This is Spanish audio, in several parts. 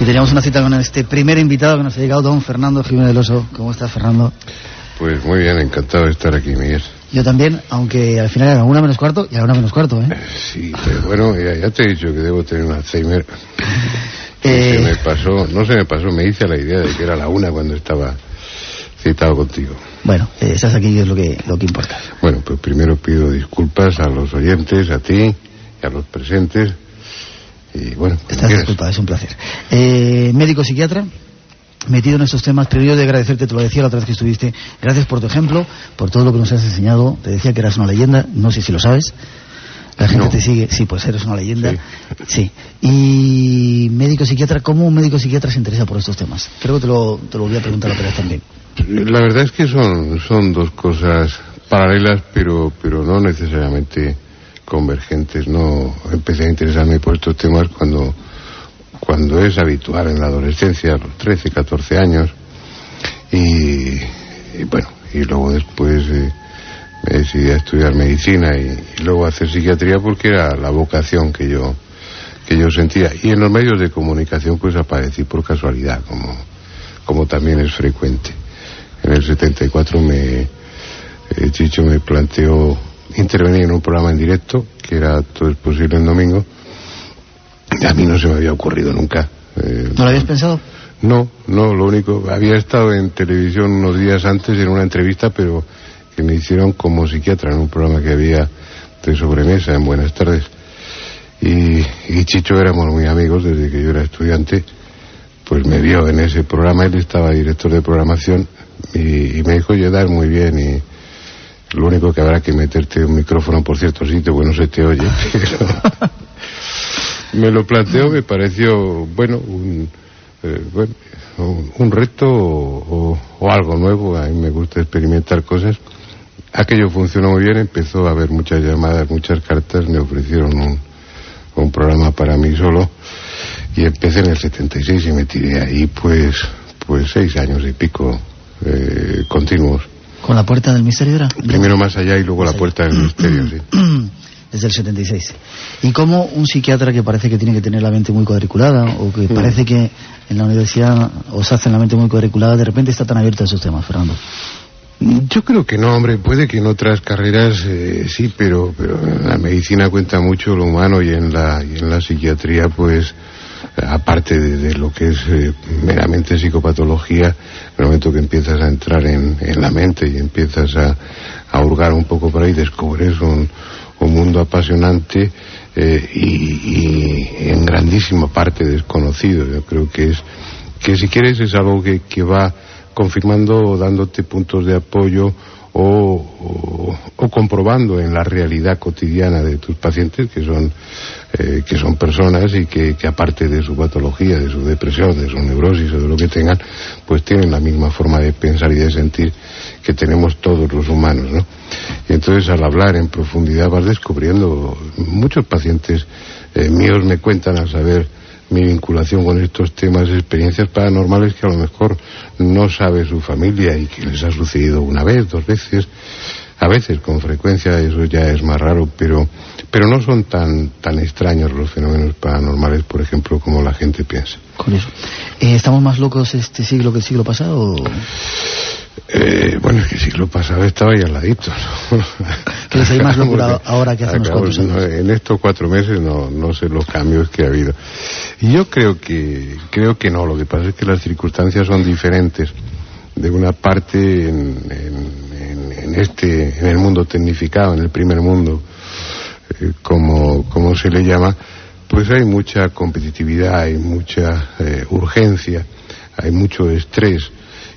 Y teníamos una cita con este primer invitado que nos ha llegado, don Fernando Jiménez del Oso. ¿Cómo está, Fernando? Pues muy bien, encantado de estar aquí, Miguel. Yo también, aunque al final era una menos cuarto y a una menos cuarto, ¿eh? Sí, pero bueno, ya, ya te he dicho que debo tener un Alzheimer. Eh, Se me pasó, no se me pasó, me hice la idea de que era la una cuando estaba citado contigo. Bueno, eh, estás aquí y es lo que, lo que importa. Bueno, pues primero pido disculpas a los oyentes, a ti y a los presentes. Y bueno, Estás disculpado, es un placer. Eh, médico psiquiatra, metido en estos temas, pero yo de agradecerte, te lo decía la otra vez que estuviste, gracias por tu ejemplo, por todo lo que nos has enseñado. Te decía que eras una leyenda, no sé si lo sabes. La gente No. te sigue, sí, pues eres una leyenda. Sí. Y médico psiquiatra, ¿cómo un médico psiquiatra se interesa por estos temas? Creo que te lo, te lo voy a preguntar otra vez también. La verdad es que son, son dos cosas paralelas, pero, pero no necesariamente convergentes. No empecé a interesarme por estos temas cuando, cuando es habitual en la adolescencia, a los 13, 14 años. Y, bueno, y luego después eh, me decidí a estudiar medicina y, y luego a hacer psiquiatría porque era la vocación que yo, que yo sentía. Y en los medios de comunicación pues aparecí por casualidad, como, como también es frecuente. En el 74 me, eh, Chicho me planteó intervenir en un programa en directo, que era Todo es posible en domingo. Y a mí no se me había ocurrido nunca. Eh, ¿No lo habías pensado? no, no, lo único, había estado en televisión unos días antes en una entrevista, pero que me hicieron como psiquiatra en un programa que había de sobremesa en Buenas tardes. Y, y Chicho éramos muy amigos desde que yo era estudiante, pues me vio en ese programa, él estaba director de programación y, y me dijo, oye, das muy bien y lo único que habrá que meterte un micrófono por cierto sitio, bueno, se te oye, pero me lo planteó, me pareció, bueno, un, eh, un, reto o, o- o algo nuevo, a mí me gusta experimentar cosas. Aquello funcionó muy bien, empezó a haber muchas llamadas, muchas cartas, me ofrecieron un, un programa para mí solo y empecé en el 76 y me tiré ahí pues, pues seis años y pico eh, continuos. ¿Con la puerta del misterio era? Primero más allá y luego la puerta del misterio, sí. Desde el 76. ¿Y cómo un psiquiatra que parece que tiene que tener la mente muy cuadriculada o que Mm. parece que en la universidad os hacen la mente muy cuadriculada, de repente está tan abierto a esos temas, Fernando? Yo creo que no, hombre, puede que en otras carreras eh, sí, pero, pero en la medicina cuenta mucho lo humano y en la, y en la psiquiatría, pues, aparte de, de lo que es eh, meramente psicopatología, en el momento que empiezas a entrar en, en la mente y empiezas a, a hurgar un poco por ahí, descubres un, un mundo apasionante eh, y, y en grandísima parte desconocido. Yo creo que es que si quieres es algo que, que va confirmando o dándote puntos de apoyo o, comprobando en la realidad cotidiana de tus pacientes que son eh, que son personas y que, que aparte de su patología, de su depresión, de su neurosis o de lo que tengan, pues tienen la misma forma de pensar y de sentir que tenemos todos los humanos, ¿no? Y entonces al hablar en profundidad vas descubriendo muchos pacientes eh, míos me cuentan al saber mi vinculación con estos temas, experiencias paranormales que a lo mejor no sabe su familia y que les ha sucedido una vez, dos veces, a veces con frecuencia, eso ya es más raro, pero, pero no son tan, tan extraños los fenómenos paranormales, por ejemplo, como la gente piensa. Curioso. Eh, ¿Estamos más locos este siglo que el siglo pasado? Eh, bueno, es que el siglo pasado estaba ya al ladito. ¿no? Que les hay más locura ahora que hace unos cuantos años. no, En estos cuatro meses no, no sé los cambios que ha habido. Yo creo que, creo que no, lo que pasa es que las circunstancias son diferentes. De una parte, en, en- en- este, en el mundo tecnificado, en el primer mundo, como, como se le llama, pues hay mucha competitividad, hay mucha eh, urgencia, hay mucho estrés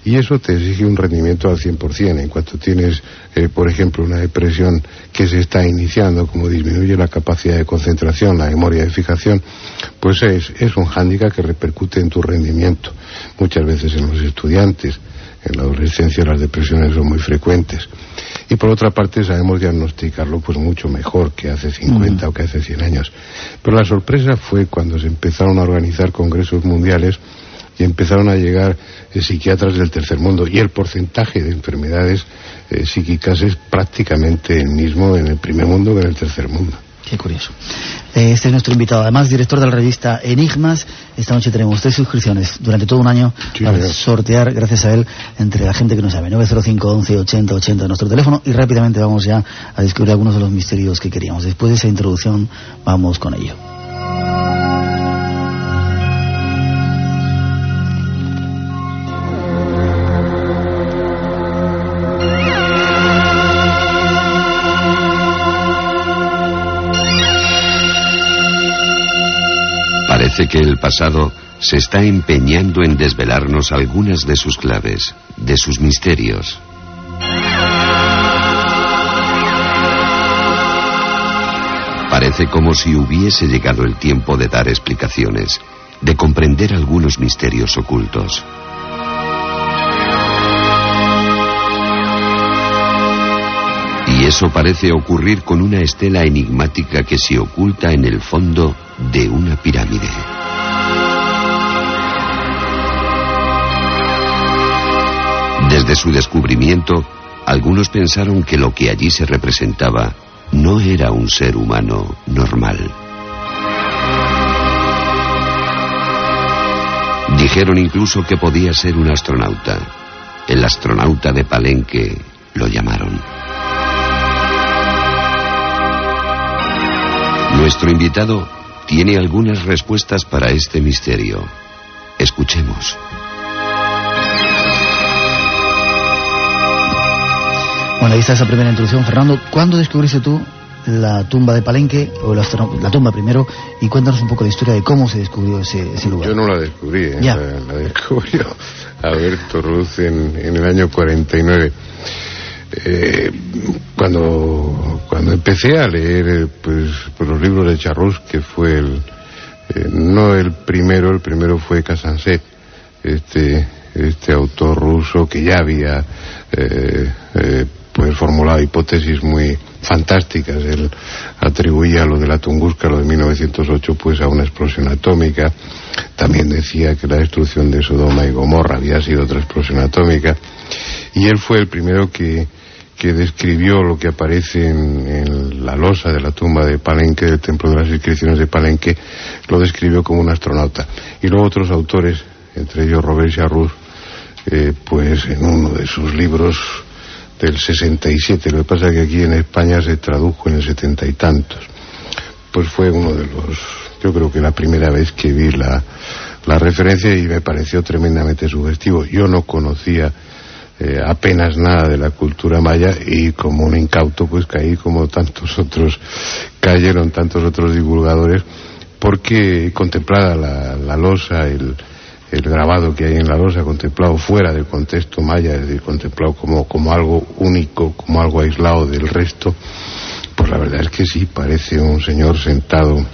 y eso te exige un rendimiento al 100%. En cuanto tienes, eh, por ejemplo, una depresión que se está iniciando, como disminuye la capacidad de concentración, la memoria de fijación, pues es, es un hándicap que repercute en tu rendimiento, muchas veces en los estudiantes. En la adolescencia las depresiones son muy frecuentes. Y por otra parte sabemos diagnosticarlo pues mucho mejor que hace 50 o que hace 100 años. Pero la sorpresa fue cuando se empezaron a organizar congresos mundiales y empezaron a llegar eh, psiquiatras del tercer mundo y el porcentaje de enfermedades eh, psíquicas es prácticamente el mismo en el primer mundo que en el tercer mundo. Qué curioso. Eh, este es nuestro invitado, además director de la revista Enigmas. Esta noche tenemos tres suscripciones durante todo un año para sortear, gracias a él, entre la gente que nos sabe. 905 11 80 80 nuestro teléfono y rápidamente vamos ya a descubrir algunos de los misterios que queríamos. Después de esa introducción vamos con ello. Que el pasado se está empeñando en desvelarnos algunas de sus claves, de sus misterios. Parece como si hubiese llegado el tiempo de dar explicaciones, de comprender algunos misterios ocultos. Y eso parece ocurrir con una estela enigmática que se oculta en el fondo de una pirámide. Desde su descubrimiento, algunos pensaron que lo que allí se representaba no era un ser humano normal. Dijeron incluso que podía ser un astronauta. El astronauta de Palenque lo llamaron. Nuestro invitado tiene algunas respuestas para este misterio. Escuchemos. Bueno, ahí está esa primera introducción. Fernando, ¿cuándo descubriste tú la tumba de Palenque, o la, tumba primero, y cuéntanos un poco la historia de cómo se descubrió ese, lugar? Yo no la descubrí, ¿eh? la, descubrió Alberto Ruz en, en el año 49. Eh, cuando, cuando empecé a leer eh, pues, los libros de Charrús, que fue el, eh, no el primero, el primero fue Casanset, este, este autor ruso que ya había pues formulado hipótesis muy fantásticas. Él atribuía lo de la Tunguska, lo de 1908, pues a una explosión atómica. También decía que la destrucción de Sodoma y Gomorra había sido otra explosión atómica. Y él fue el primero que, que describió lo que aparece en, la losa de la tumba de Palenque, del Templo de las Inscripciones de Palenque, lo describió como un astronauta. Y luego otros autores, entre ellos Robert Charroux, eh, pues en uno de sus libros del 67, lo que pasa es que aquí en España se tradujo en el setenta y tantos, pues fue uno de los, yo creo que la primera vez que vi la, la referencia y me pareció tremendamente sugestivo. Yo no conocía eh, apenas nada de la cultura maya y como un incauto pues caí como tantos otros cayeron tantos otros divulgadores porque contemplada la, losa el, el, grabado que hay en la losa contemplado fuera del contexto maya es decir contemplado como, como algo único como algo aislado del resto pues la verdad es que sí parece un señor sentado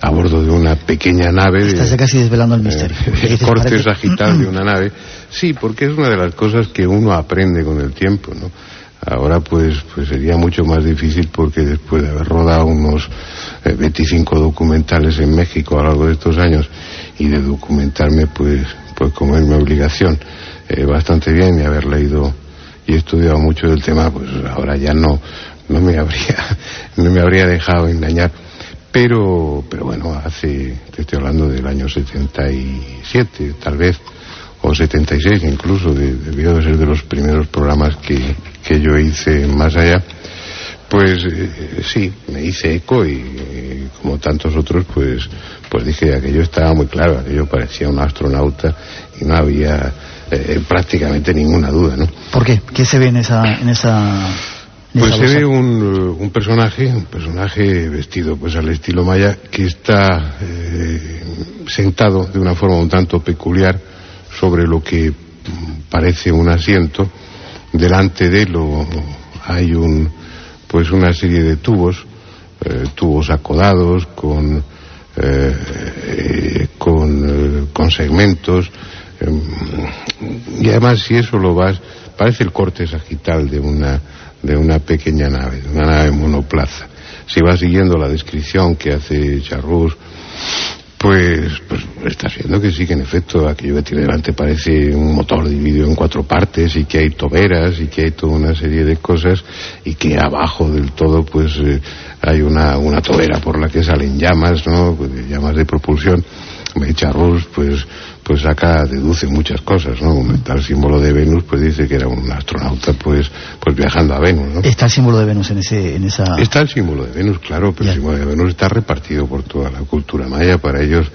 a bordo de una pequeña nave. Estás casi desvelando el misterio. El corte sagital de una nave. Sí, porque es una de las cosas que uno aprende con el tiempo, ¿no? Ahora pues, pues sería mucho más difícil porque después de haber rodado unos 25 eh, documentales en México a lo largo de estos años y de documentarme pues, pues como es mi obligación eh, bastante bien y haber leído y estudiado mucho del tema, pues ahora ya no, no me habría, no me habría dejado engañar pero, pero bueno, hace, te estoy hablando del año 77, tal vez, o 76 incluso, debió de ser de los primeros programas que, que yo hice más allá. Pues eh, sí, me hice eco y eh, como tantos otros, pues, pues dije aquello estaba muy claro, aquello parecía un astronauta y no había eh, prácticamente ninguna duda, ¿no? ¿Por qué? ¿Qué se ve en esa, en esa pues se ve un, un, personaje, un personaje vestido pues al estilo maya, que está eh, sentado de una forma un tanto peculiar sobre lo que parece un asiento. Delante de él hay un, pues una serie de tubos, eh, tubos acodados con, eh, con, con segmentos. y además si eso lo vas, parece el corte sagital de una de una pequeña nave, de una nave monoplaza. Si va siguiendo la descripción que hace Charrús, Pues, pues está viendo que sí, que en efecto aquello que tiene delante parece un motor dividido en cuatro partes y que hay toberas y que hay toda una serie de cosas y que abajo del todo pues eh, hay una, una tobera por la que salen llamas, ¿no? Pues, llamas de propulsión. Charles pues pues acá deduce muchas cosas, ¿no? Está el símbolo de Venus, pues dice que era un astronauta pues pues viajando a Venus, ¿no? Está el símbolo de Venus en ese en esa Está el símbolo de Venus, claro, pero el símbolo de Venus está repartido por toda la cultura maya, para ellos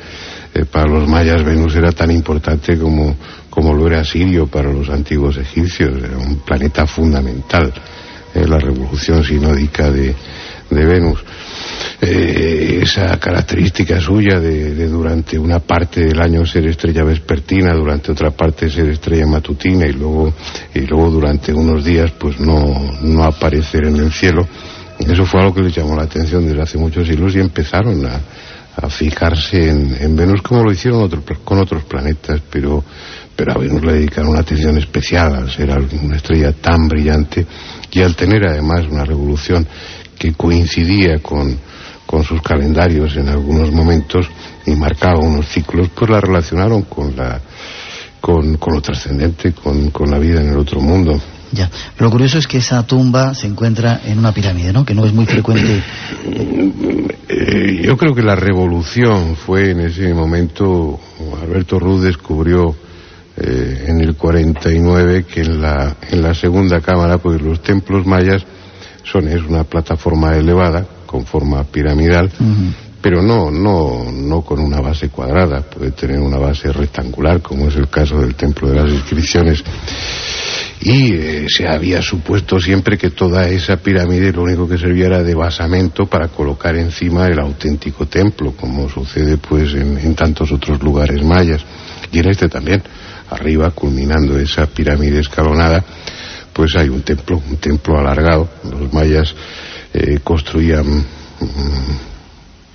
eh, para los mayas Venus era tan importante como como lo era Sirio para los antiguos egipcios, era un planeta fundamental, en la revolución sinódica de de Venus. Eh, esa característica suya de, durante una parte del año ser estrella vespertina, durante otra parte ser estrella matutina y luego, y luego durante unos días pues no, no aparecer en el cielo. Eso fue algo que les llamó la atención desde hace muchos siglos y empezaron a, fijarse en, Venus como lo hicieron con otros planetas, pero, pero a Venus le dedicaron una atención especial al ser una estrella tan brillante y al tener además una revolución que coincidía con, con sus calendarios en algunos momentos y marcaba unos ciclos, pues la relacionaron con la con, con lo trascendente, con, con la vida en el otro mundo. Ya, lo curioso es que esa tumba se encuentra en una pirámide, ¿no? Que no es muy frecuente. Eh, yo creo que la revolución fue en ese momento, Alberto Ruz descubrió eh, en el 49 que en la, en la segunda cámara, pues los templos mayas son, es una plataforma elevada con forma piramidal, pero no, no, no con una base cuadrada, puede tener una base rectangular, como es el caso del Templo de las Inscripciones. Y eh, se había supuesto siempre que toda esa pirámide lo único que servía era de basamento para colocar encima el auténtico templo, como sucede pues en, en tantos otros lugares mayas. Y en este también, arriba, culminando esa pirámide escalonada, pues hay un templo, un templo alargado. Los mayas eh, construían mm,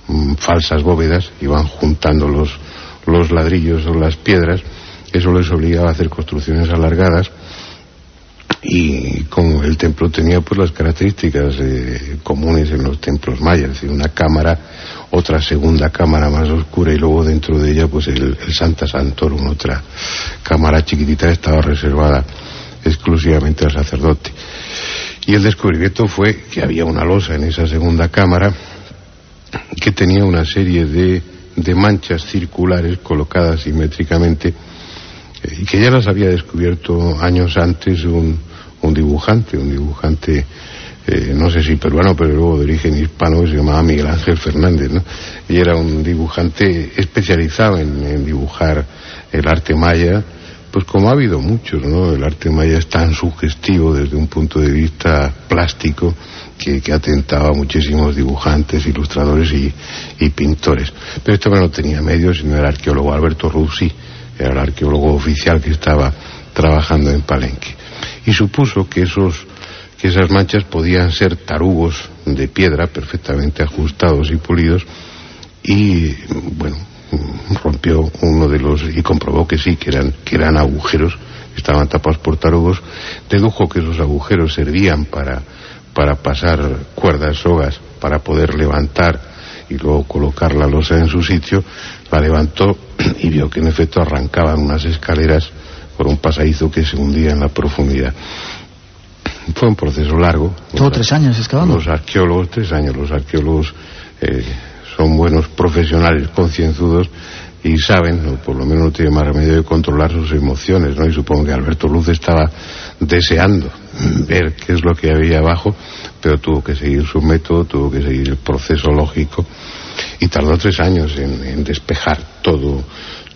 mm, falsas bóvedas, iban juntando los, los ladrillos o las piedras. Eso les obligaba a hacer construcciones alargadas y como el templo tenía pues las características eh, comunes en los templos mayas, es decir, una cámara, otra segunda cámara más oscura y luego dentro de ella pues el, el Santa Santorum, otra cámara chiquitita estaba reservada exclusivamente al sacerdote. Y el descubrimiento fue que había una losa en esa segunda cámara que tenía una serie de, de manchas circulares colocadas simétricamente eh, y que ya las había descubierto años antes un, un dibujante, un dibujante eh, no sé si peruano, pero luego de origen hispano, que se llamaba Miguel Ángel Fernández. Y era un dibujante especializado en dibujar el arte maya, pues como ha habido muchos, ¿no? El arte maya es tan sugestivo desde un punto de vista plástico que, atentaba a muchísimos dibujantes, ilustradores y, pintores. Pero este hombre no tenía medios, sino el arqueólogo Alberto Ruzzi, era el arqueólogo oficial que estaba trabajando en Palenque. Y supuso que esos que esas manchas podían ser tarugos de piedra perfectamente ajustados y pulidos y bueno rompió uno de los y comprobó que sí, que eran, que eran agujeros, estaban tapados por tarugos, dedujo que esos agujeros servían para, para pasar cuerdas, sogas, para poder levantar y luego colocar la losa en su sitio, la levantó y vio que en efecto arrancaban unas escaleras por un pasadizo que se hundía en la profundidad. Fue un proceso largo. ¿Todo tres años excavando? Los arqueólogos, tres años, los arqueólogos eh, son buenos profesionales, concienzudos y saben, o por lo menos no tienen más remedio de controlar sus emociones, ¿no? Y supongo que Alberto Luz estaba deseando ver qué es lo que había abajo, pero tuvo que seguir su método, tuvo que seguir el proceso lógico y tardó tres años en, despejar todo,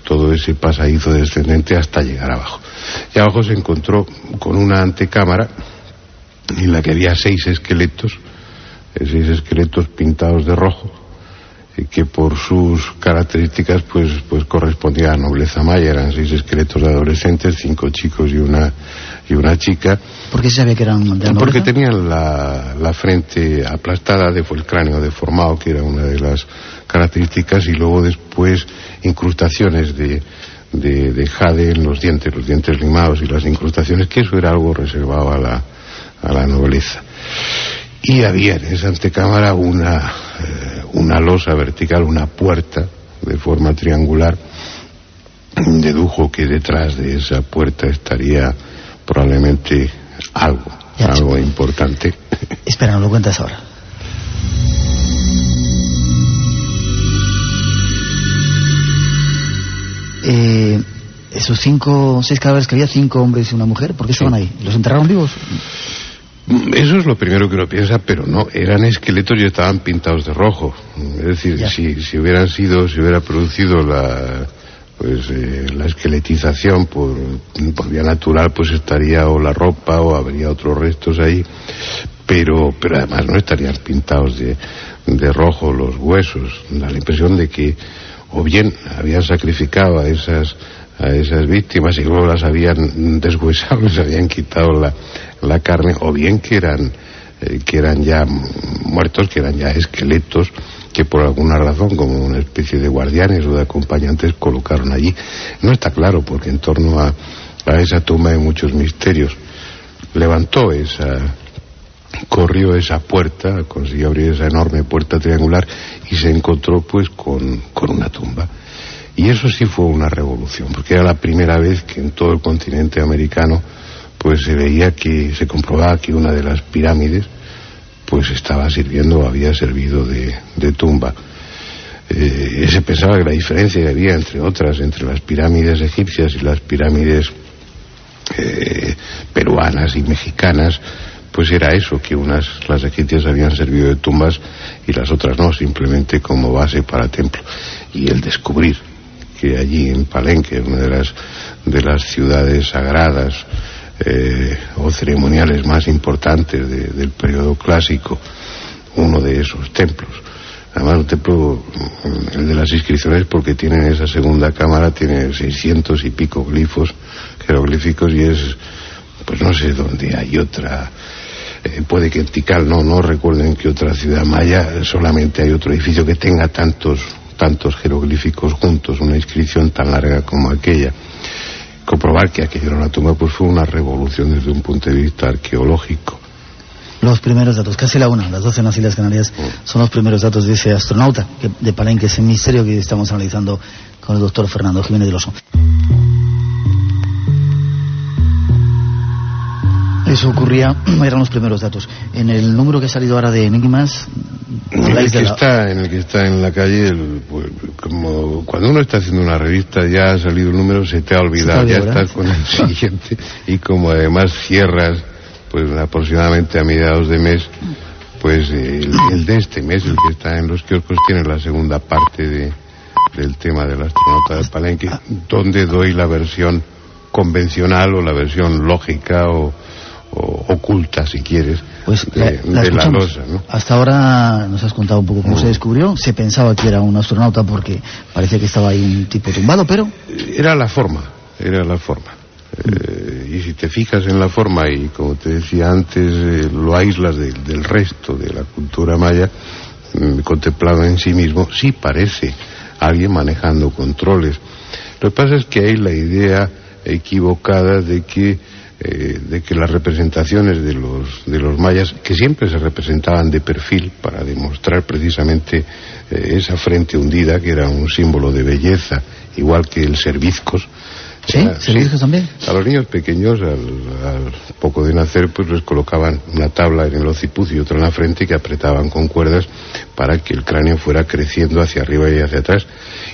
todo ese pasadizo descendente hasta llegar abajo. Y abajo se encontró con una antecámara en la que había seis esqueletos, eh, seis esqueletos pintados de rojo, que por sus características pues pues correspondía a nobleza maya. Eran seis esqueletos de adolescentes cinco chicos y una y una chica. ¿por qué se sabía que eran de nobleza? porque tenían la, la frente aplastada el cráneo deformado que era una de las características y luego después incrustaciones de de, de jade en los dientes los dientes limados y las incrustaciones que eso era algo reservado a la a la nobleza y había en esa antecámara una, eh, una losa vertical, una puerta de forma triangular, dedujo que detrás de esa puerta estaría probablemente algo, algo importante. Espera, no lo cuentas ahora. Eh, esos cinco, seis cadáveres que había, cinco hombres y una mujer, ¿por qué estaban ahí? ¿Los enterraron vivos? Eso es lo primero que uno piensa, pero no, eran esqueletos y estaban pintados de rojo. Es decir, si, si hubieran sido, si hubiera producido la, pues eh, la esqueletización por, por, vía natural pues estaría o la ropa o habría otros restos ahí pero pero además no estarían pintados de, de rojo los huesos da la impresión de que o bien habían sacrificado a esas a esas víctimas y luego las habían deshuesado, les habían quitado la, la carne, o bien que eran, eh, que eran ya muertos, que eran ya esqueletos que por alguna razón, como una especie de guardianes o de acompañantes, colocaron allí. No está claro, porque en torno a, a esa tumba hay muchos misterios. Levantó esa, corrió esa puerta, consiguió abrir esa enorme puerta triangular y se encontró pues con, con una tumba. Y eso sí fue una revolución, porque era la primera vez que en todo el continente americano pues se veía que se comprobaba que una de las pirámides pues estaba sirviendo, había servido de, de tumba. Eh, se pensaba que la diferencia que había entre otras, entre las pirámides egipcias y las pirámides eh, peruanas y mexicanas, pues era eso, que unas, las egipcias habían servido de tumbas y las otras no, simplemente como base para templo. Y el descubrir que allí en Palenque, una de las, de las ciudades sagradas eh, o ceremoniales más importantes de, del periodo clásico, uno de esos templos. Además, un templo, el de las inscripciones, porque tiene esa segunda cámara, tiene 600 y pico glifos, jeroglíficos, y es, pues no sé dónde hay otra. Eh, puede que en Tikal, no, no recuerdo en qué otra ciudad maya, solamente hay otro edificio que tenga tantos, tantos jeroglíficos juntos, una inscripción tan larga como aquella. Comprobar que aquello era una tumba, pues fue una revolución desde un punto de vista arqueológico. Los primeros datos, casi la una, las 12 en las Islas Canarias, son los primeros datos de ese astronauta que, de Palenque, ese misterio que estamos analizando con el doctor Fernando Jiménez de Loso. Eso ocurría, eran los primeros datos. En el número que ha salido ahora de Enigmas... En el, que la... está, en el que está en la calle, el, pues, como cuando uno está haciendo una revista ya ha salido el número, se te ha olvidado, ya estás con el siguiente. Y como además cierras pues aproximadamente a mediados de mes, pues el, el, de este mes, el que está en los kioscos, tiene la segunda parte de, del tema del astronauta de Palenque, donde doy la versión convencional o la versión lógica o, o oculta, si quieres, pues de, la, de la losa. ¿no? Hasta ahora nos has contado un poco cómo Mm. se descubrió. Se pensaba que era un astronauta porque parecía que estaba ahí un tipo tumbado, pero Era la forma, era la forma. Eh, y si te fijas en la forma y como te decía antes, eh, lo aíslas de- del resto de la cultura maya, mm, contemplado en sí mismo, sí parece alguien manejando controles. Lo que pasa es que hay la idea equivocada de que eh, de que las representaciones de los de los mayas que siempre se representaban de perfil para demostrar precisamente eh, esa frente hundida que era un símbolo de belleza igual que el cervizcos ¿Sí? Era- ¿Cervizcos también? a los niños pequeños, al, al poco de nacer, pues les colocaban una tabla en el occipucio y otra en la frente que apretaban con cuerdas para que el cráneo fuera creciendo hacia arriba y hacia atrás.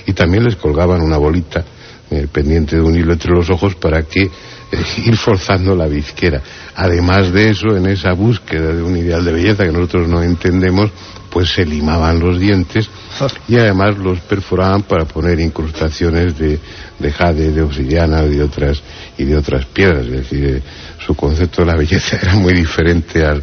Y también les colgaban una bolita eh, pendiente de un hilo entre los ojos para que ir forzando la bizquera. Además de eso, en esa búsqueda de un ideal de belleza que nosotros no entendemos, pues se limaban los dientes y además los perforaban para poner incrustaciones de, de jade, de obsidiana y de otras y de otras piedras. Es decir, eh, su concepto de la belleza era muy diferente al,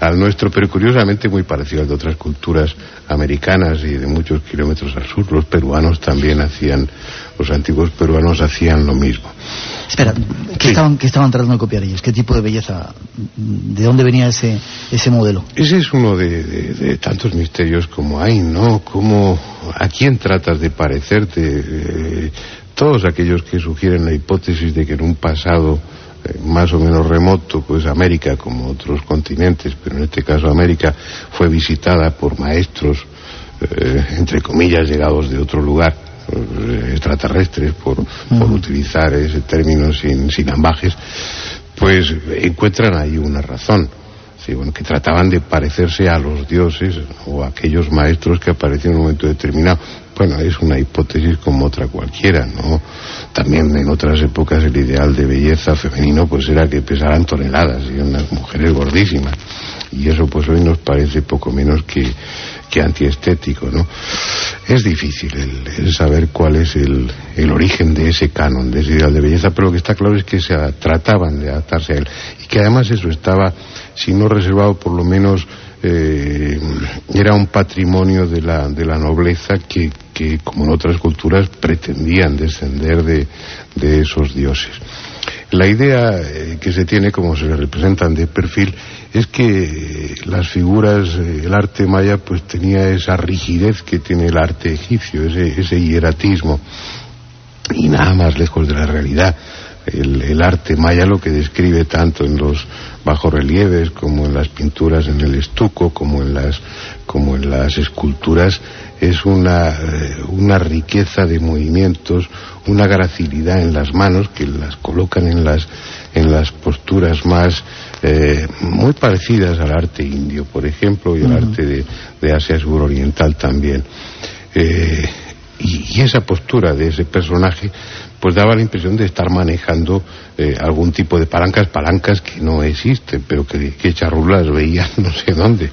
al nuestro, pero curiosamente muy parecido al de otras culturas americanas y de muchos kilómetros al sur. Los peruanos también hacían, los antiguos peruanos hacían lo mismo. Espera, ¿qué, Sí. estaban, qué estaban tratando de copiar ellos? ¿Qué tipo de belleza? ¿De dónde venía ese, ese modelo? Ese es uno de, de- de tantos misterios como hay, ¿no? Como, ¿A quién tratas de parecerte? Eh, todos aquellos que sugieren la hipótesis de que en un pasado eh, más o menos remoto, pues América, como otros continentes, pero en este caso América, fue visitada por maestros, eh, entre comillas, llegados de otro lugar, extraterrestres, por, por utilizar ese término sin, sin ambajes, pues encuentran ahí una razón. Sí, bueno, que trataban de parecerse a los dioses o a aquellos maestros que aparecían en un momento determinado. Bueno, es una hipótesis como otra cualquiera, ¿no? También en otras épocas el ideal de belleza femenino pues era que pesaran toneladas y unas mujeres gordísimas. Y eso pues hoy nos parece poco menos que, que antiestético, ¿no? Es difícil el, saber cuál es el, el, origen de ese canon, de ese ideal de belleza, pero lo que está claro es que se trataban de adaptarse a él y que además eso estaba, si no reservado, por lo menos eh, era un patrimonio de la, de la nobleza que, que, como en otras culturas, pretendían descender de, de esos dioses. La idea eh, que se tiene, como se representan de perfil, es que las figuras, eh, el arte maya, pues tenía esa rigidez que tiene el arte egipcio, ese, ese hieratismo, y nada más lejos de la realidad. El, el, arte maya lo que describe tanto en los bajorrelieves como en las pinturas en el estuco como en las como en las esculturas es una, eh, una riqueza de movimientos una gracilidad en las manos que las colocan en las, en las posturas más eh, muy parecidas al arte indio, por ejemplo, y al arte de, de, Asia suroriental también. Eh, y, y, esa postura de ese personaje pues daba la impresión de estar manejando eh, algún tipo de palancas, palancas que no existen, pero que, que Charrúa veía no sé dónde.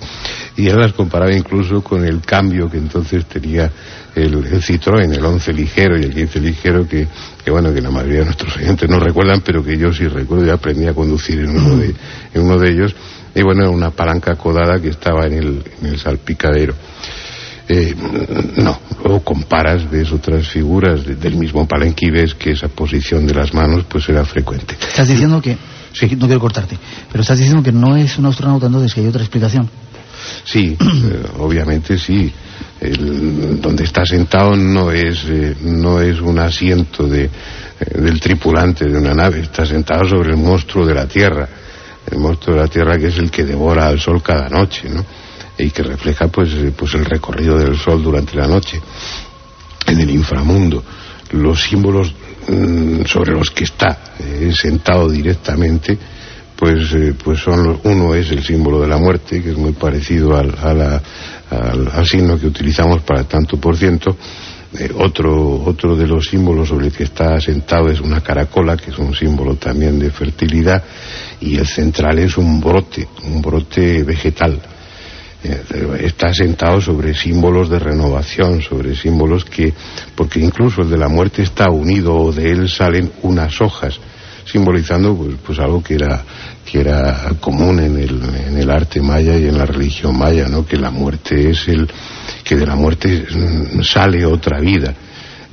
Y él las comparaba incluso con el cambio que entonces tenía el, el Citroën, el 11 ligero y el 15 ligero, que, que, bueno, que la mayoría de nuestros oyentes no recuerdan, pero que yo sí recuerdo, yo aprendí a conducir en uno de, en uno de ellos, y bueno, era una palanca codada que estaba en el, en el salpicadero. Eh, no, luego comparas, ves otras figuras de, del mismo palenque y ves que esa posición de las manos pues era frecuente. Estás diciendo que, sí. no quiero cortarte, pero estás diciendo que no es un astronauta entonces que hay otra explicación. Sí, eh, obviamente sí. El, donde está sentado no es, eh, no es un asiento de, eh, del tripulante de una nave, está sentado sobre el monstruo de la Tierra, el monstruo de la Tierra que es el que devora al sol cada noche, ¿no? Y que refleja pues, pues el recorrido del sol durante la noche en el inframundo. Los símbolos mmm, sobre los que está eh, sentado directamente, pues, eh, pues son los, uno es el símbolo de la muerte, que es muy parecido al, al, al signo que utilizamos para tanto por ciento. Eh, otro, otro de los símbolos sobre el que está sentado es una caracola, que es un símbolo también de fertilidad, y el central es un brote, un brote vegetal, está sentado sobre símbolos de renovación, sobre símbolos que, porque incluso el de la muerte está unido o de él salen unas hojas, simbolizando pues, pues algo que era, que era común en el, en el arte maya y en la religión maya, ¿no? que la muerte es el, que de la muerte sale otra vida.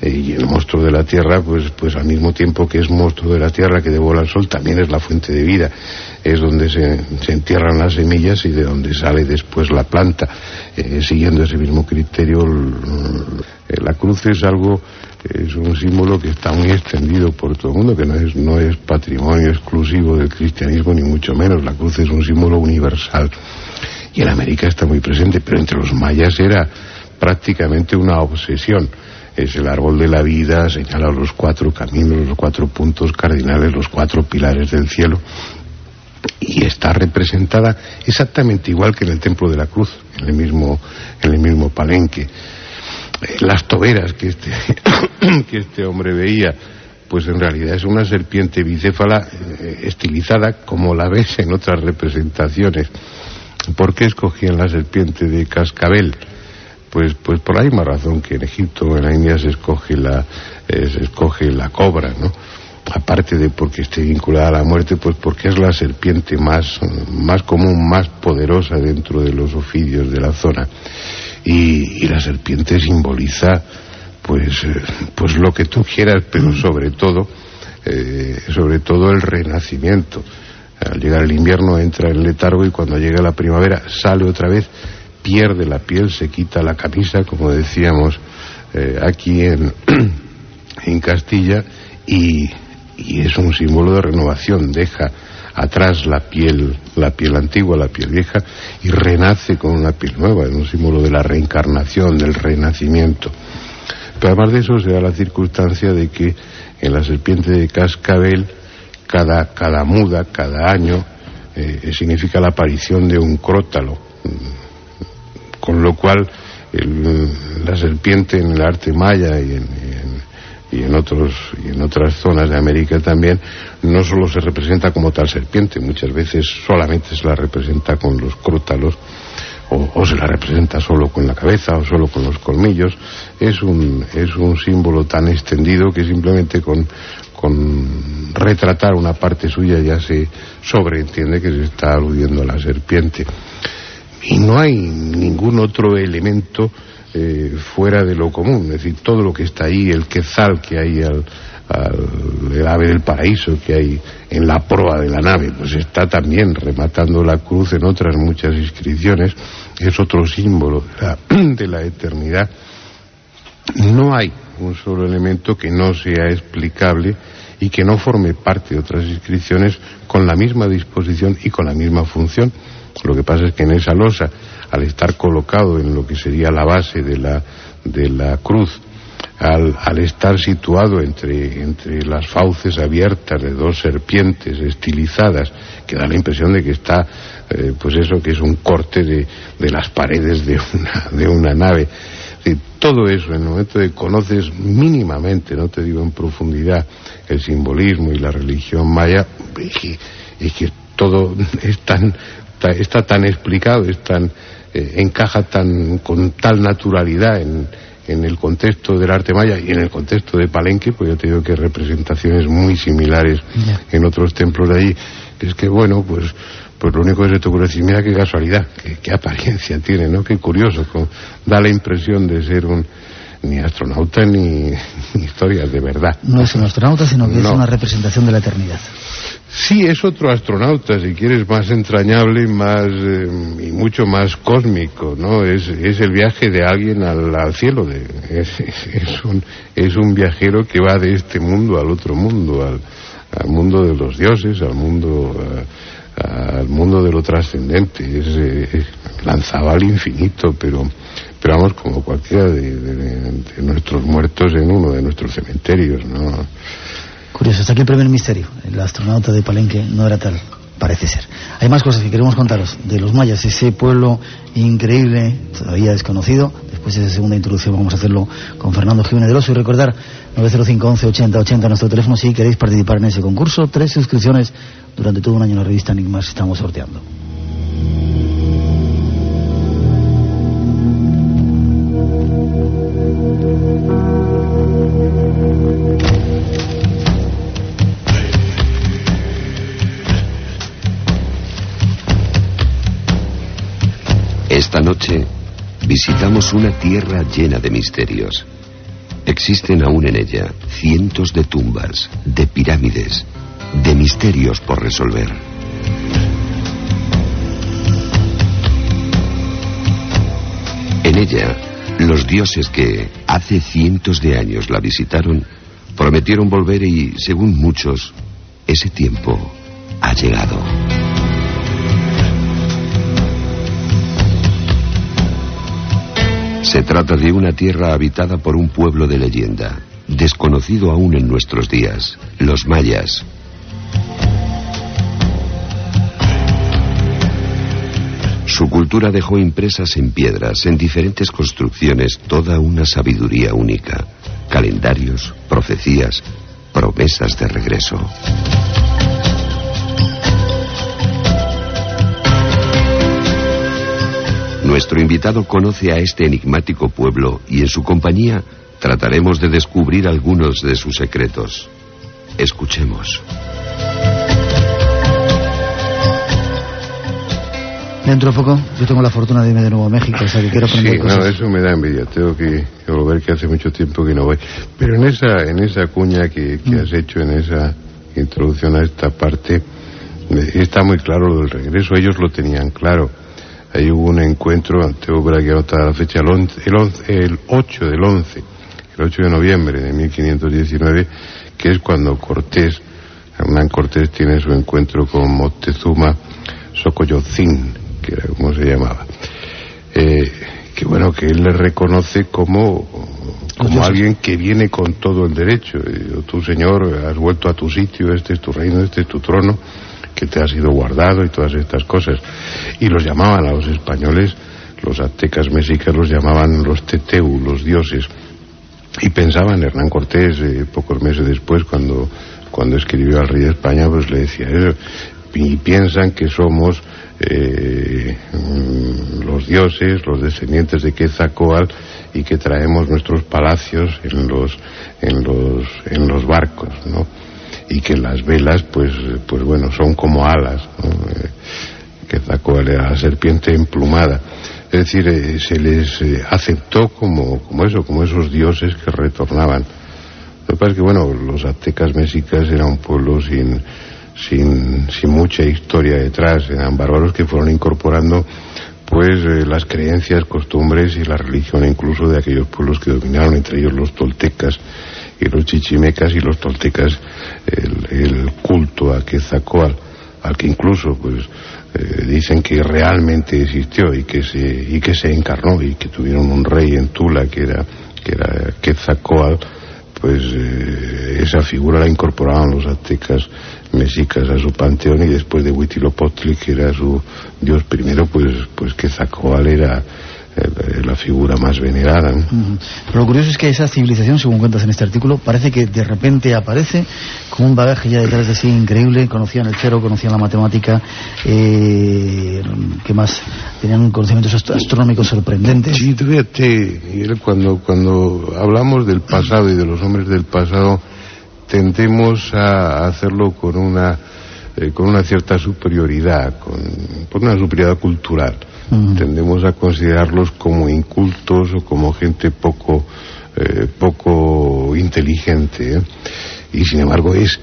Y el monstruo de la tierra, pues, pues al mismo tiempo que es monstruo de la tierra que devora el sol, también es la fuente de vida es donde se, se, entierran las semillas y de donde sale después la planta. Eh, siguiendo ese mismo criterio, la cruz es algo, es un símbolo que está muy extendido por todo el mundo, que no es, no es patrimonio exclusivo del cristianismo, ni mucho menos. La cruz es un símbolo universal. Y en América está muy presente, pero entre los mayas era prácticamente una obsesión es el árbol de la vida, señala los cuatro caminos, los cuatro puntos cardinales, los cuatro pilares del cielo, y está representada exactamente igual que en el Templo de la Cruz, en el mismo, en el mismo palenque. Eh, las toberas que este, que este hombre veía, pues en realidad es una serpiente bicéfala eh, estilizada como la ves en otras representaciones. ¿Por qué escogían la serpiente de cascabel? Pues, pues por la misma razón que en Egipto o en la India se escoge la, eh, se escoge la cobra, ¿no? aparte de porque esté vinculada a la muerte, pues porque es la serpiente más, más común, más poderosa dentro de los oficios de la zona. Y, y la serpiente simboliza, pues, eh, pues lo que tú quieras, pero sobre todo, eh, sobre todo el renacimiento. Al llegar el invierno entra en letargo y cuando llega la primavera sale otra vez, pierde la piel, se quita la camisa, como decíamos eh, aquí en, en Castilla, y, y es un símbolo de renovación, deja atrás la piel, la piel antigua, la piel vieja, y renace con una piel nueva, es un símbolo de la reencarnación, del renacimiento. Pero además de eso se da la circunstancia de que en la serpiente de cascabel cada, cada muda, cada año, eh, significa la aparición de un crótalo. Con lo cual la serpiente en el arte maya y en, y en otros y en otras zonas de América también no solo se representa como tal serpiente muchas veces solamente se la representa con los crótalos o, se la representa solo con la cabeza o solo con los colmillos. Es un es un símbolo tan extendido que simplemente con con retratar una parte suya ya se sobreentiende que se está aludiendo a la serpiente y no hay ningún otro elemento eh, fuera de lo común, es decir, todo lo que está ahí, el quezal que hay al, el ave del paraíso que hay en la proa de la nave, pues está también rematando la cruz en otras muchas inscripciones, es otro símbolo de la, de la eternidad. No hay un solo elemento que no sea explicable y que no forme parte de otras inscripciones con la misma disposición y con la misma función. Lo que pasa es que en esa losa, al estar colocado en lo que sería la base de la, de la cruz, al, al, estar situado entre, entre las fauces abiertas de dos serpientes estilizadas, que da la impresión de que está, eh, pues eso, que es un corte de, de las paredes de una, de una nave. todo eso, en el momento de que conoces mínimamente, no te digo en profundidad, el simbolismo y la religión maya, es es que todo es tan está, tan explicado, es tan, eh, encaja tan, con tal naturalidad en, en el contexto del arte maya y en el contexto de Palenque, pues yo te digo que representaciones muy similares en otros templos de allí, es que bueno, pues pues lo único que se te ocurre decir, mira qué casualidad, qué, apariencia tiene, ¿no? Qué curioso, da la impresión de ser un ni astronauta ni, historias de verdad. No es un astronauta, sino que es una representación de la eternidad. Sí, es otro astronauta, si quieres, más entrañable más, eh, y mucho más cósmico, ¿no? Es, es el viaje de alguien al, cielo, de, es, un, es un viajero que va de este mundo al otro mundo, al, al mundo de los dioses, al mundo, al mundo de lo trascendente, es, eh, lanzaba al infinito, pero, pero vamos, como cualquiera de, de nuestros muertos en uno de nuestros cementerios, ¿no? Curioso, hasta aquí el primer misterio. El astronauta de Palenque no era tal, parece ser. Hay más cosas que queremos contaros de los mayas, ese pueblo increíble, todavía desconocido. Después de esa segunda introducción vamos a hacerlo con Fernando Jiménez del Oso y recordar 905 11 80 80 nuestro teléfono si queréis participar en ese concurso. Tres suscripciones durante todo un año en la revista Enigmas estamos sorteando. Visitamos una tierra llena de misterios. Existen aún en ella cientos de tumbas, de pirámides, de misterios por resolver. En ella, los dioses que hace cientos de años la visitaron prometieron volver y, según muchos, ese tiempo ha llegado. Se trata de una tierra habitada por un pueblo de leyenda, desconocido aún en nuestros días, los mayas. Su cultura dejó impresas en piedras, en diferentes construcciones, toda una sabiduría única, calendarios, profecías, promesas de regreso. Nuestro invitado conoce a este enigmático pueblo y en su compañía trataremos de descubrir algunos de sus secretos. Escuchemos. Dentro de poco, yo tengo la fortuna de irme de nuevo a México, o sea que quiero aprender sí, no, eso me da envidia. Tengo que, volver, que hace mucho tiempo que no voy. Pero en esa, en esa cuña que, que mm. has hecho, en esa introducción a esta parte, está muy claro lo del regreso. Ellos lo tenían claro ahí hubo un encuentro, tengo por aquí la fecha, el, el, 8 del 11, el 8 de noviembre de 1519, que es cuando Cortés, Hernán Cortés tiene su encuentro con Moctezuma Socoyotzin, que era como se llamaba. Eh, que bueno, que él le reconoce como, como alguien que viene con todo el derecho. Eh, tú, Señor, has vuelto a tu sitio, este es tu reino, este es tu trono, que te ha sido guardado y todas estas cosas. Y los llamaban a los españoles, los aztecas mexicas los llamaban los teteu, los dioses. Y pensaban, Hernán Cortés, eh, pocos meses después, cuando, cuando escribió al rey de España, pues le decía eso. Y piensan que somos eh, los dioses, los descendientes de Quetzalcoatl y que traemos nuestros palacios en los, en los, en los barcos, ¿no? Y que las velas, pues, pues bueno, son como alas. Eh, Quetzalcoatl era la serpiente emplumada. Es decir, eh, se les eh, aceptó como, como eso, como esos dioses que retornaban. Lo que pasa es que, bueno, los aztecas mexicas eran un pueblo sin, sin, sin mucha historia detrás, eran bárbaros que fueron incorporando pues las creencias, costumbres y la religión incluso de aquellos pueblos que dominaron, entre ellos los toltecas y los chichimecas y los toltecas el, culto a Quetzalcoatl, al que incluso pues eh, dicen que realmente existió y que se y que se encarnó y que tuvieron un rey en Tula que era que era Quetzalcoatl pues eh, esa figura la incorporaban los aztecas mexicas a su panteón y después de Huitzilopochtli, que era su dios primero, pues, pues Quetzalcoatl era la figura más venerada. Pero lo curioso es que esa civilización, según cuentas en este artículo, parece que de repente aparece con un bagaje ya detrás de sí increíble. Conocían el cero, conocían la matemática, eh, que más tenían conocimientos astronómicos sorprendentes. Sí, fíjate, cuando, cuando hablamos del pasado y de los hombres del pasado, tendemos a hacerlo con una, eh, con una cierta superioridad, con, una superioridad cultural. Tendemos a considerarlos como incultos o como gente poco, eh, poco inteligente. ¿eh? Y sin embargo, es,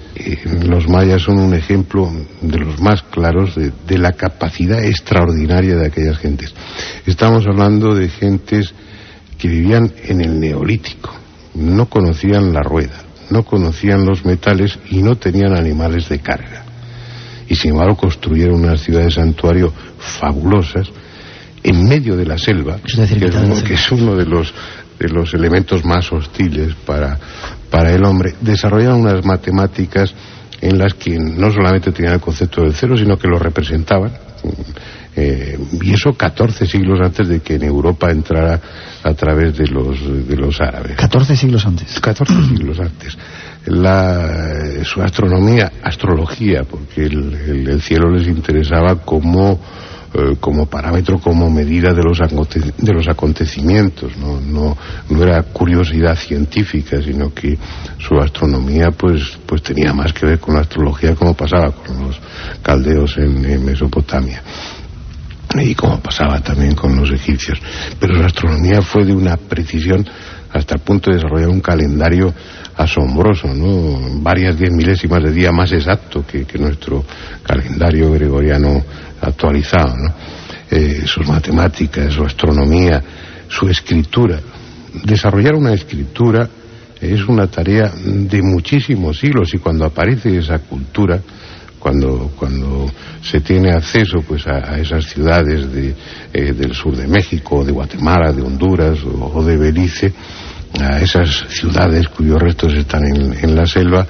los mayas son un ejemplo de los más claros de, de la capacidad extraordinaria de aquellas gentes. Estamos hablando de gentes que vivían en el neolítico, no conocían la rueda, no conocían los metales y no tenían animales de carga. Y sin embargo construyeron unas ciudades santuario fabulosas en medio de la selva, que, es uno, de los de los elementos más hostiles para, para el hombre, desarrollaron unas matemáticas en las que no solamente tenían el concepto del cero, sino que lo representaban. Eh, y eso 14 siglos antes de que en Europa entrara a través de los, de los árabes. 14 siglos antes. 14 siglos antes. La, su astronomía, astrología, porque el, el, cielo les interesaba como, eh, como parámetro, como medida de los, de los acontecimientos, ¿no? No, no era curiosidad científica, sino que su astronomía pues, pues tenía más que ver con la astrología como pasaba con los caldeos en Mesopotamia y como pasaba también con los egipcios. Pero la astronomía fue de una precisión hasta el punto de desarrollar un calendario asombroso, ¿no? Varias diez milésimas de día más exacto que, nuestro calendario gregoriano actualizado, ¿no? Eh, sus matemáticas, su astronomía, su escritura. Desarrollar una escritura es una tarea de muchísimos siglos y cuando aparece esa cultura cuando, cuando se tiene acceso pues a, esas ciudades de, eh, del sur de México, de Guatemala, de Honduras o, de Belice, a esas ciudades cuyos restos están en, la selva,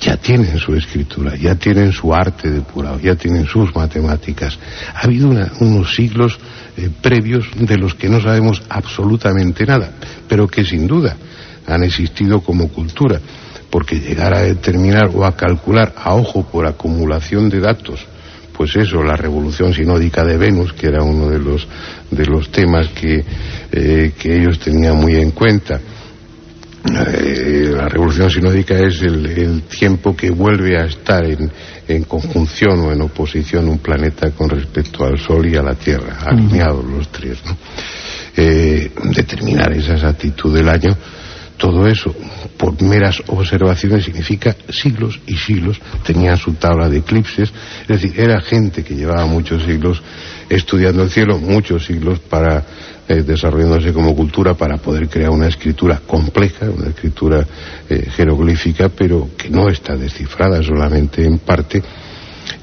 ya tienen su escritura, ya tienen su arte depurado, ya tienen sus matemáticas. Ha habido unos siglos eh, previos de los que no sabemos absolutamente nada, pero que sin duda han existido como cultura porque llegar a determinar o a calcular a ojo por acumulación de datos, pues eso, la revolución sinódica de Venus, que era uno de los, de los temas que, eh, que ellos tenían muy en cuenta. Eh, la revolución sinódica es el, tiempo que vuelve a estar en, en, conjunción o en oposición un planeta con respecto al Sol y a la Tierra, alineados los tres. ¿no? Eh, determinar esa exactitud del año todo eso, por meras observaciones, significa siglos y siglos. Tenían su tabla de eclipses, es decir, era gente que llevaba muchos siglos estudiando el cielo, muchos siglos para eh, desarrollándose como cultura para poder crear una escritura compleja, una escritura eh, jeroglífica, pero que no está descifrada solamente en parte.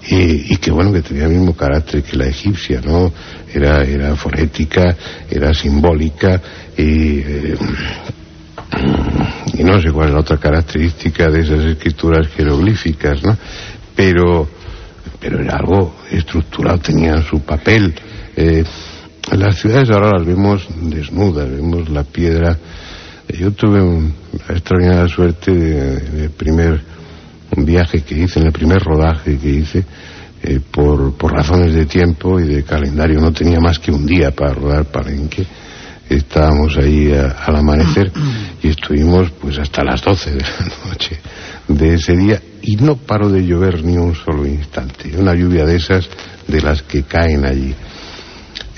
Y, que bueno que tenía el mismo carácter que la egipcia no era era fonética era simbólica eh, y no sé cuál es la otra característica de esas escrituras jeroglíficas, ¿no? Pero, pero era algo estructurado, tenían su papel. Eh, las ciudades ahora las vemos desnudas, vemos la piedra. Yo tuve una extraordinaria suerte de, primer viaje que hice, en el primer rodaje que hice, eh, por, por razones de tiempo y de calendario. No tenía más que un día para rodar Palenque estábamos ahí al amanecer y estuvimos pues hasta las 12 de la noche de ese día y no paró de llover ni un solo instante. Una lluvia de esas de las que caen allí.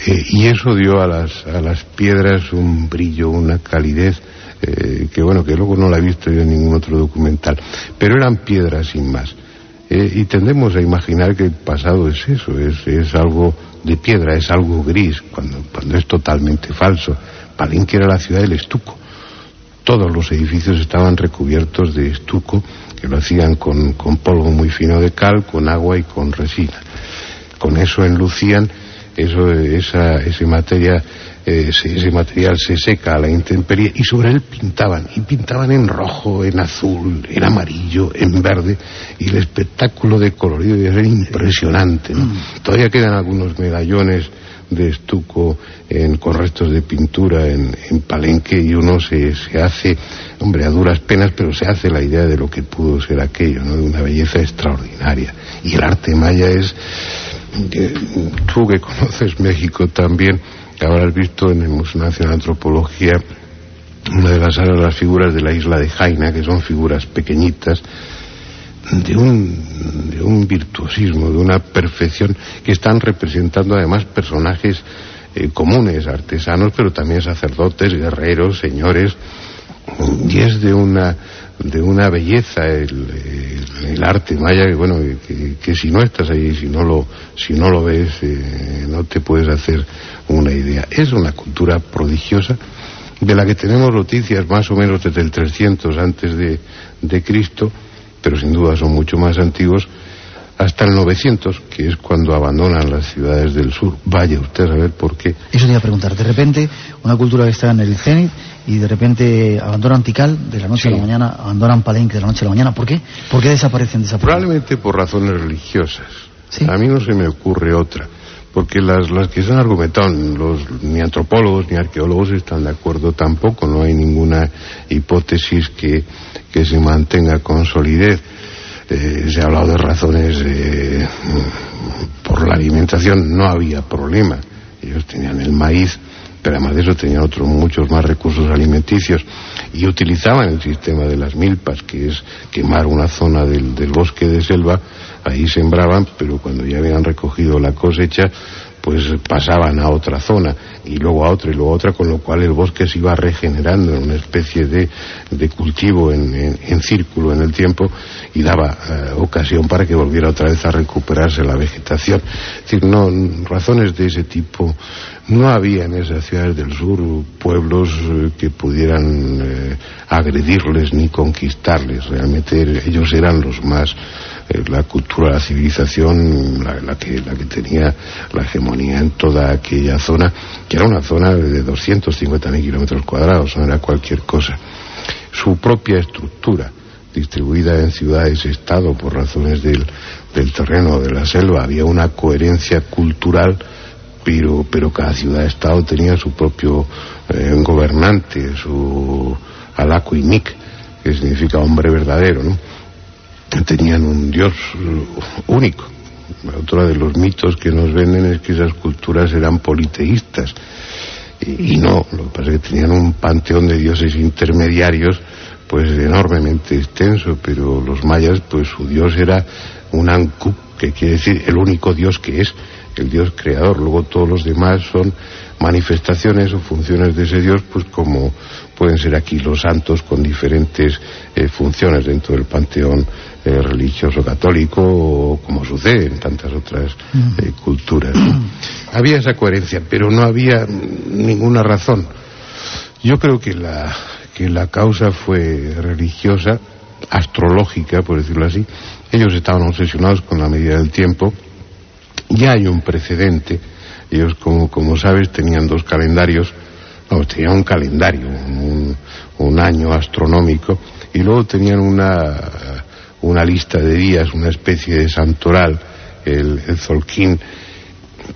Eh, y eso dio a las, a las piedras un brillo, una calidez eh, que bueno, que luego no la he visto yo en ningún otro documental. Pero eran piedras sin más. Eh, y tendemos a imaginar que el pasado es eso, es, es algo de piedra, es algo gris, cuando, cuando es totalmente falso. Palenque era la ciudad del estuco. Todos los edificios estaban recubiertos de estuco, que lo hacían con, con polvo muy fino de cal, con agua y con resina. Con eso enlucían eso, esa, ese materia ese, material se seca a la intemperie y sobre él pintaban, y pintaban en rojo, en azul, en amarillo, en verde, y el espectáculo de colorido era impresionante. ¿no? Mm. Todavía quedan algunos medallones de estuco con restos de pintura en, Palenque y uno se, se, hace, hombre, a duras penas, pero se hace la idea de lo que pudo ser aquello, ¿no? de una belleza extraordinaria. Y el arte maya es, tú que conoces México también, habrás visto en el Museo Nacional de Antropología una de las, las figuras de la isla de Jaina, que son figuras pequeñitas, de un, de un virtuosismo, de una perfección, que están representando además personajes eh, comunes, artesanos, pero también sacerdotes, guerreros, señores, y es de una de una belleza el, el, arte maya que bueno que, si no estás ahí si no lo si no lo ves eh, no te puedes hacer una idea es una cultura prodigiosa de la que tenemos noticias más o menos desde el 300 antes de, de Cristo pero sin duda son mucho más antiguos hasta el 900, que es cuando abandonan las ciudades del sur. Vaya usted a ver por qué. Eso te iba a preguntar. De repente, una cultura que está en el cenit y de repente abandonan Tikal de la noche a la mañana, abandonan Palenque de la noche a la mañana. ¿Por qué? ¿Por qué desaparecen de Probablemente por razones religiosas. A mí no se me ocurre otra. Porque las, las que se han argumentado, los, ni antropólogos ni arqueólogos están de acuerdo tampoco. No hay ninguna hipótesis que, que se mantenga con solidez eh, se ha hablado de razones eh, por la alimentación, no había problema. Ellos tenían el maíz, pero además de eso tenían otros muchos más recursos alimenticios y utilizaban el sistema de las milpas, que es quemar una zona del, del bosque de selva, ahí sembraban, pero cuando ya habían recogido la cosecha, pues pasaban a otra zona y luego a otra y luego a otra, con lo cual el bosque se iba regenerando en una especie de, cultivo en, en, círculo en el tiempo y daba eh, ocasión para que volviera otra vez a recuperarse la vegetación. Es decir, no, razones de ese tipo no había en esas ciudades del sur pueblos eh, que pudieran eh, agredirles ni conquistarles. Realmente ellos eran los más eh, la cultura, la civilización, la, que, la que tenía la hegemonía en toda aquella zona, que era una zona de 250.000 kilómetros cuadrados, no era cualquier cosa. Su propia estructura, distribuida en ciudades-estado por razones del, del terreno, de la selva, había una coherencia cultural pero, pero cada ciudad-estado tenía su propio eh, gobernante, su alacuinic, que significa hombre verdadero, ¿no? tenían un dios único. Otro de los mitos que nos venden es que esas culturas eran politeístas. Y, no, lo que pasa es que tenían un panteón de dioses intermediarios pues enormemente extenso, pero los mayas pues su dios era un Ankup, que quiere decir el único dios que es, el dios creador. Luego todos los demás son manifestaciones o funciones de ese dios, pues como pueden ser aquí los santos con diferentes eh, funciones dentro del panteón eh, religioso católico o como sucede en tantas otras mm. eh, culturas. había esa coherencia, pero no había ninguna razón. Yo creo que la, que la causa fue religiosa, astrológica, por decirlo así. Ellos estaban obsesionados con la medida del tiempo. Ya hay un precedente. Ellos, como, como sabes, tenían dos calendarios. No, tenían un calendario, un, año astronómico, y luego tenían una, una lista de días, una especie de santoral, el, el Zolquín,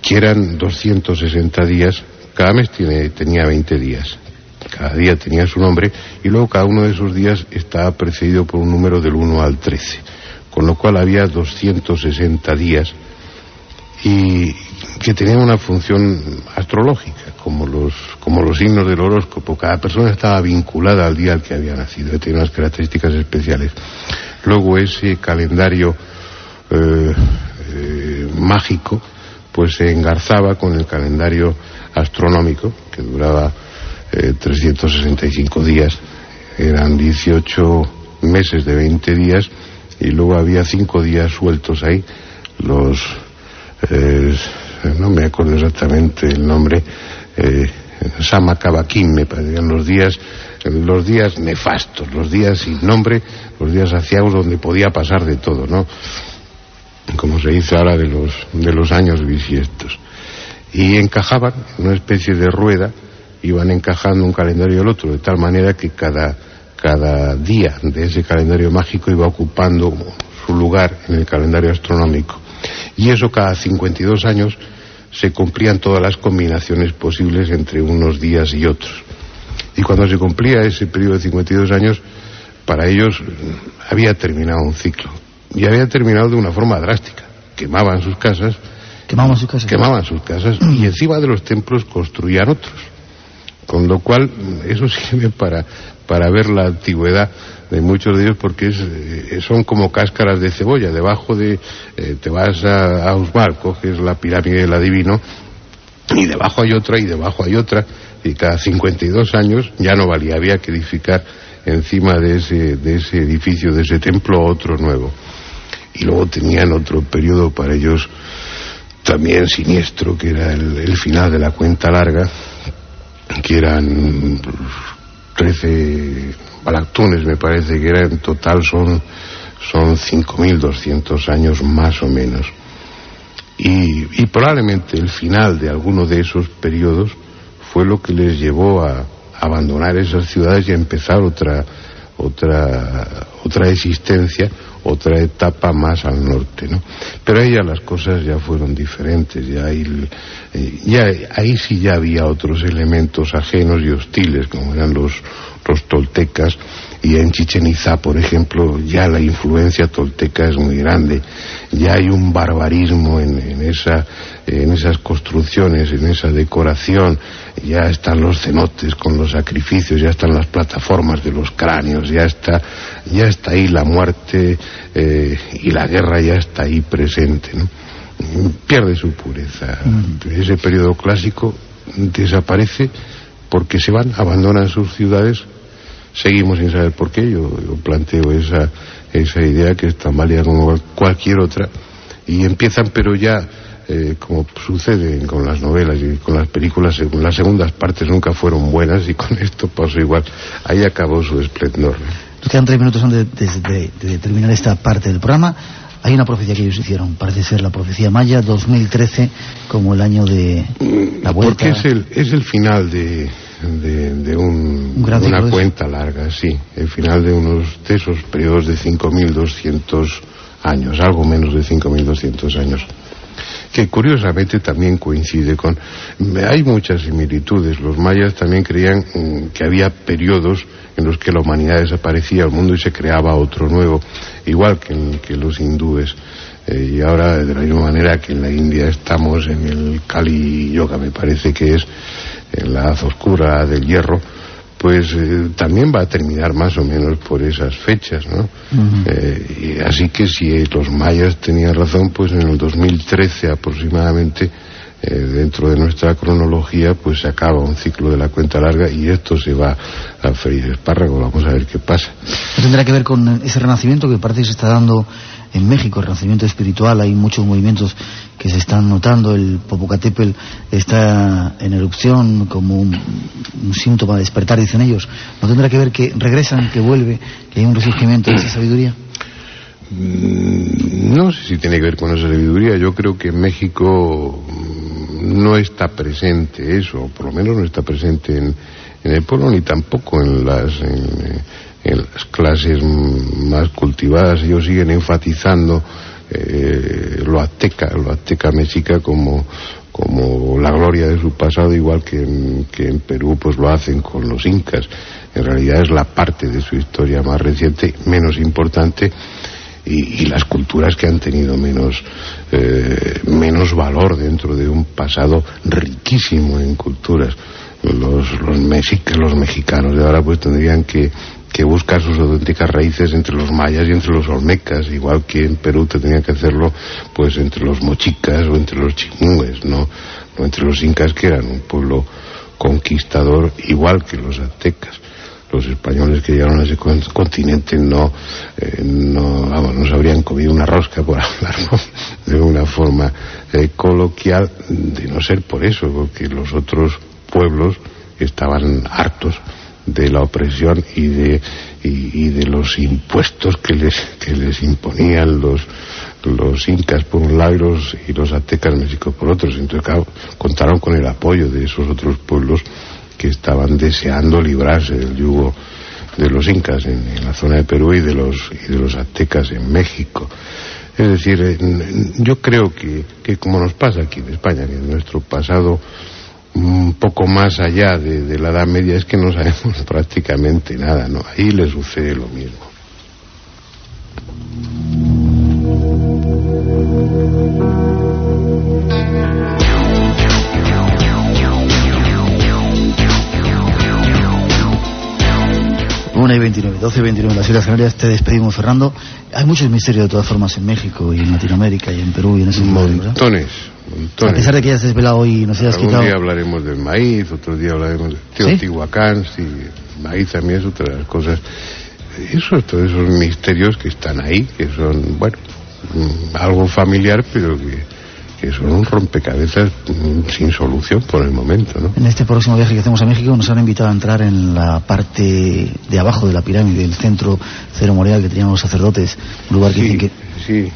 que eran 260 días, cada mes tiene, tenía 20 días, cada día tenía su nombre, y luego cada uno de esos días estaba precedido por un número del 1 al 13, con lo cual había 260 días, y que tenían una función astrológica, como los, como los signos del horóscopo. Cada persona estaba vinculada al día al que había nacido, tenía unas características especiales. Luego ese calendario eh, eh, mágico pues se engarzaba con el calendario astronómico que duraba eh, 365 días eran 18 meses de 20 días y luego había cinco días sueltos ahí los eh, no me acuerdo exactamente el nombre eh, Sama Kabakim me parecían los días los días nefastos, los días sin nombre, los días aciagos donde podía pasar de todo, ¿no? Como se dice ahora de los, de los años bisiestos. Y encajaban en una especie de rueda, iban encajando un calendario y el otro, de tal manera que cada, cada día de ese calendario mágico iba ocupando su lugar en el calendario astronómico. Y eso cada 52 años se cumplían todas las combinaciones posibles entre unos días y otros. Y cuando se cumplía ese periodo de 52 años, para ellos había terminado un ciclo. Y había terminado de una forma drástica. Quemaban sus casas. Quemaban sus casas. Quemaban sus casas y encima de los templos construían otros. Con lo cual, eso sirve para, para ver la antigüedad de muchos de ellos porque es, eh, son como cáscaras de cebolla. Debajo de, eh, te vas a, a coges la pirámide del adivino y debajo hay otra y debajo hay otra y cada 52 años ya no valía, había que edificar encima de ese, de ese edificio, de ese templo, otro nuevo. Y luego tenían otro periodo para ellos también siniestro, que era el final de la cuenta larga, que eran 13 balactunes, me parece que era en total son, son 5.200 años más o menos. Y, y probablemente el final de alguno de esos periodos fue lo que les llevó a abandonar esas ciudades y a empezar otra otra otra existencia otra etapa más al norte ¿no? pero ahí ya las cosas ya fueron diferentes ya ahí, eh, ya ahí sí ya había otros elementos ajenos y hostiles como eran los los toltecas y en Chichen Itzá, por ejemplo, ya la influencia tolteca es muy grande, ya hay un barbarismo en, en, esa, en esas construcciones, en esa decoración, ya están los cenotes con los sacrificios, ya están las plataformas de los cráneos, ya está, ya está ahí la muerte eh, y la guerra ya está ahí presente, ¿no? pierde su pureza. Ese periodo clásico desaparece porque se van, abandonan sus ciudades seguimos sin saber por qué. Yo, planteo esa, esa idea que es tan válida como cualquier otra y empiezan, pero ya, eh, como sucede con las novelas y con las películas, las segundas partes nunca fueron buenas y con esto pasó igual. Ahí acabó su esplendor. Nos quedan tres minutos antes de, de terminar esta parte del programa. Hay una profecía que ellos hicieron, parece ser la profecía maya 2013 como el año de la vuelta. Porque es el, es el final de, de, de, un, Un gran de una cuenta larga, sí, el final de unos de esos periodos de 5.200 años, algo menos de 5.200 años, que curiosamente también coincide con... Hay muchas similitudes, los mayas también creían mm, que había periodos en los que la humanidad desaparecía del mundo y se creaba otro nuevo, igual que, en- que los hindúes. Eh, y ahora, de la misma manera que en la India estamos en el Kali Yoga, me parece que es en la haz oscura del hierro, pues eh, también va a terminar más o menos por esas fechas, ¿no? Eh, y así que si los mayas tenían razón, pues en el 2013 aproximadamente, eh, dentro de nuestra cronología, pues se acaba un ciclo de la cuenta larga y esto se va a freír espárrago. Vamos a ver qué pasa. ¿No tendrá que ver con ese renacimiento que parece que se está dando en México, el renacimiento espiritual? Hay muchos movimientos que se están notando. El Popocatépetl está en erupción como un, un síntoma de despertar, dicen ellos. ¿No tendrá que ver que regresan, que vuelve, que hay un resurgimiento de esa sabiduría? Mm, No sé si tiene que ver con esa sabiduría. Yo creo que en México mm, no está presente eso, por lo menos no está presente en, el pueblo ni tampoco en las, en, las clases más cultivadas. Ellos siguen enfatizando eh, lo azteca, lo azteca mexica como, como la gloria de su pasado, igual que en, que en Perú pues lo hacen con los incas. En realidad es la parte de su historia más reciente, menos importante, y, las culturas que han tenido menos, eh, menos valor dentro de un pasado riquísimo en culturas. Los, los, los mexicanos de ahora pues tendrían que, que buscar sus auténticas raíces entre los mayas y entre los olmecas, igual que en Perú tendrían que hacerlo pues entre los mochicas o entre los chimúes, ¿no? no entre los incas que eran un pueblo conquistador igual que los aztecas. Los españoles que llegaron a ese continente no, eh, no, vamos, no se habrían comido una rosca, por hablarlo de una forma eh, coloquial, de no ser por eso, porque los otros pueblos estaban hartos de la opresión y de, y, de los impuestos que les, que les imponían los, los incas por un lado y los, y los aztecas México por otros. Entonces, contaron con el apoyo de esos otros pueblos que estaban deseando librarse del yugo de los incas en, la zona de Perú y de los y de los aztecas en México. Es decir, yo creo que, que como nos pasa aquí en España, que nuestro pasado un poco más allá de, de, la Edad Media es que no sabemos prácticamente nada, ¿no? Ahí le sucede lo mismo. 1 y 29, 12 y 29 en las Islas Canarias. Te despedimos, Fernando. Hay muchos misterios de todas formas en México y en Latinoamérica y en Perú y en ese Montones, montones. A pesar de que hayas desvelado y nos hayas quitado... Un día hablaremos del maíz, otro día hablaremos de Teotihuacán, ¿Sí? sí, maíz también es otra de las cosas. Eso, todos esos misterios que están ahí, que son, bueno, mm, algo familiar, pero que que son un rompecabezas sin solución por el momento. ¿no? En este próximo viaje que hacemos a México nos han invitado a entrar en la parte de abajo de la pirámide, el centro ceremonial que tenían los sacerdotes, un lugar que sí, que, sí.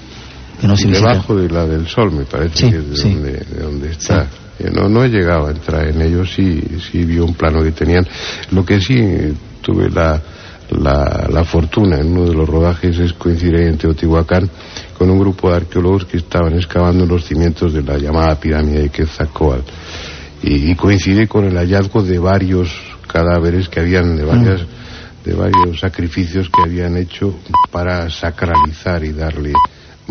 Debajo de la del sol, me parece, que es de, donde, está. No, no he llegado a entrar en ellos, sí, sí vi un plano que tenían. Lo que sí tuve la, la, la fortuna en uno de los rodajes es coincidir en Teotihuacán con un grupo de arqueólogos que estaban excavando los cimientos de la llamada pirámide de Quetzalcóatl. Y, coincide con el hallazgo de varios cadáveres que habían de varias de varios sacrificios que habían hecho para sacralizar y darle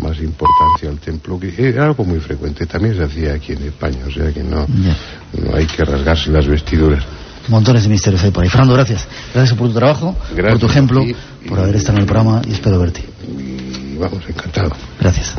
más importancia al templo, que era algo muy frecuente, también se hacía aquí en España, o sea que no, no hay que rasgarse las vestiduras. Montones de misterios ahí por ahí. Fernando, gracias. Gracias por tu trabajo, por tu ejemplo, por haber estado en el programa y espero verte vamos, encantado. Gracias.